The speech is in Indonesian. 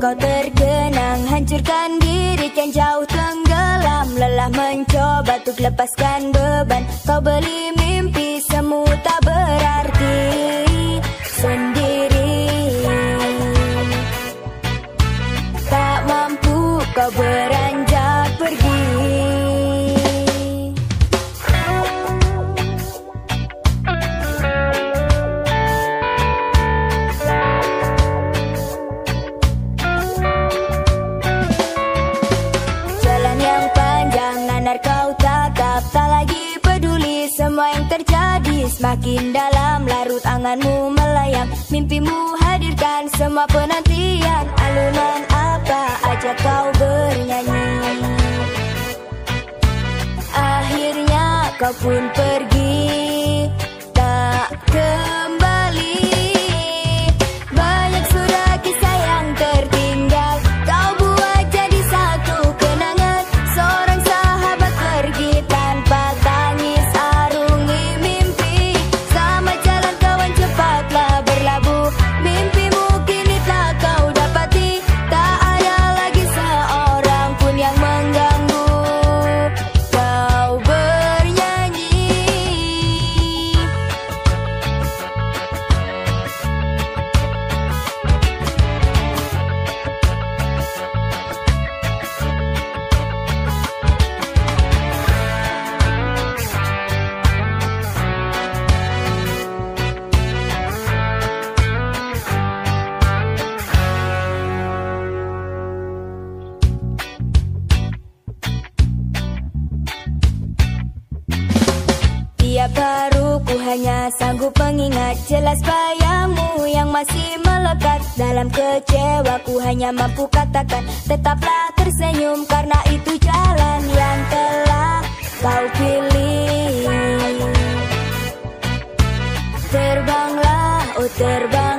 kau terkenang Hancurkan diri kan jauh tenggelam. Lelah mencoba untuk lepaskan beban. Kau beli tatap Tak lagi peduli semua yang terjadi. Semakin dalam larut anganmu melayang. Mimpimu hadirkan semua penantian. Alunan apa aja kau bernyanyi? Akhirnya kau pun pergi. Tak kembali Tiap baru ku hanya sanggup mengingat Jelas bayangmu yang masih melekat. Dalam kecewa ku hanya mampu katakan Tetaplah tersenyum karena itu jalan yang telah kau pilih. Terbanglah, oh terbanglah